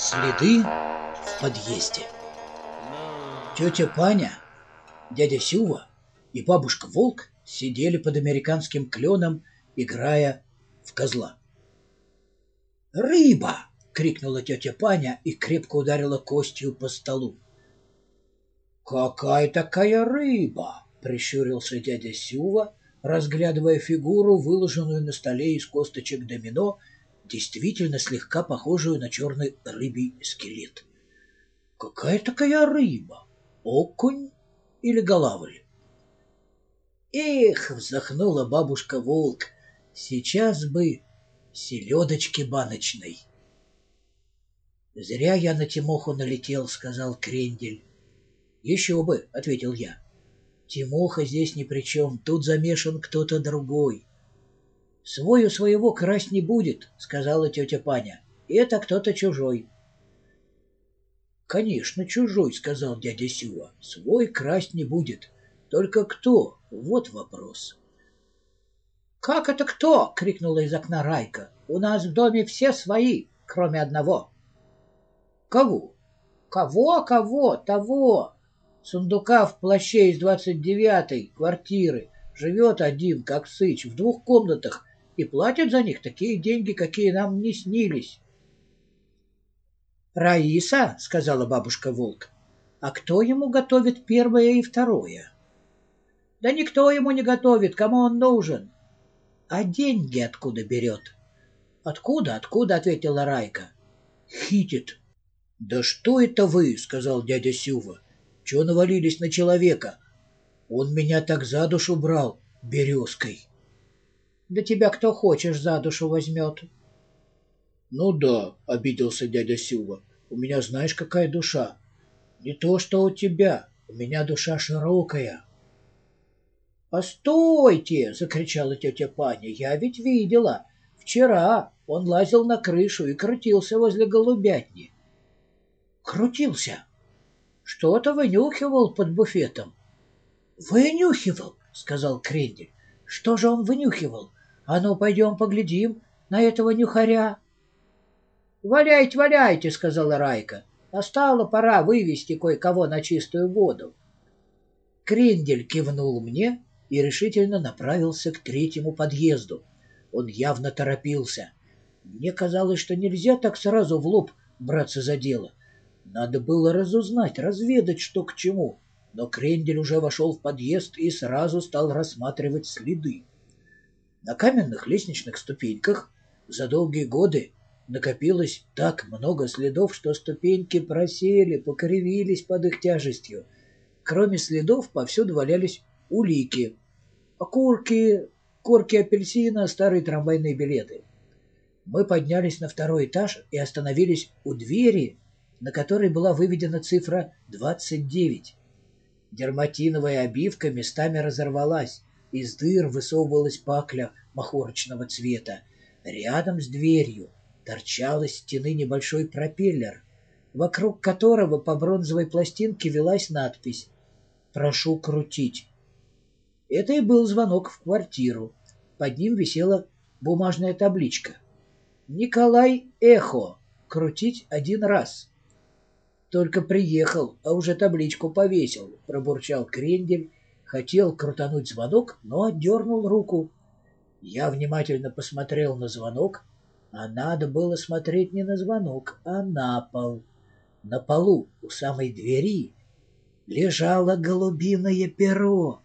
Следы в подъезде. Тетя Паня, дядя Сюва и бабушка Волк сидели под американским кленом, играя в козла. «Рыба!» — крикнула тетя Паня и крепко ударила костью по столу. «Какая такая рыба?» — прищурился дядя Сюва, разглядывая фигуру, выложенную на столе из косточек домино действительно слегка похожую на черный рыбий скелет. Какая такая рыба? Окунь или голавль? Эх, вздохнула бабушка Волк, сейчас бы селедочки баночной. Зря я на Тимоху налетел, сказал Крендель. Еще бы, ответил я. Тимоха здесь ни при чем, тут замешан кто-то другой. «Свой у своего красть не будет», — сказала тетя Паня. «Это кто-то чужой». «Конечно, чужой», — сказал дядя Сюва. «Свой красть не будет. Только кто? Вот вопрос». «Как это кто?» — крикнула из окна Райка. «У нас в доме все свои, кроме одного». «Кого?» «Кого, кого? Того!» Сундука в плаще из двадцать девятой квартиры. Живет один, как сыч, в двух комнатах и платят за них такие деньги, какие нам не снились. «Раиса», — сказала бабушка Волк, — «а кто ему готовит первое и второе?» «Да никто ему не готовит, кому он нужен». «А деньги откуда берет?» «Откуда, откуда?» — ответила Райка. «Хитит». «Да что это вы?» — сказал дядя Сюва. «Чего навалились на человека? Он меня так за душу брал березкой». Да тебя кто хочешь за душу возьмет. — Ну да, — обиделся дядя Сюва, — у меня знаешь какая душа. Не то, что у тебя, у меня душа широкая. — Постойте, — закричала тетя Паня, — я ведь видела. Вчера он лазил на крышу и крутился возле голубятни. — Крутился? Что-то вынюхивал под буфетом. — Вынюхивал, — сказал Крендель. — Что же он вынюхивал? А ну, пойдем поглядим на этого нюхаря. «Валяйте, валяйте», — сказала Райка. «Настала пора вывести кое-кого на чистую воду». Крендель кивнул мне и решительно направился к третьему подъезду. Он явно торопился. Мне казалось, что нельзя так сразу в лоб браться за дело. Надо было разузнать, разведать, что к чему. Но Крендель уже вошел в подъезд и сразу стал рассматривать следы. На каменных лестничных ступеньках за долгие годы накопилось так много следов, что ступеньки просели, покривились под их тяжестью. Кроме следов повсюду валялись улики. Окурки, корки апельсина, старые трамвайные билеты. Мы поднялись на второй этаж и остановились у двери, на которой была выведена цифра 29. Дерматиновая обивка местами разорвалась, из дыр высовывалась пакля махорочного цвета. Рядом с дверью торчал из стены небольшой пропеллер, вокруг которого по бронзовой пластинке велась надпись «Прошу крутить». Это и был звонок в квартиру. Под ним висела бумажная табличка. «Николай Эхо. Крутить один раз». «Только приехал, а уже табличку повесил», — пробурчал Крендель Хотел крутануть звонок, но отдернул руку. Я внимательно посмотрел на звонок, а надо было смотреть не на звонок, а на пол. На полу у самой двери лежало голубиное перо.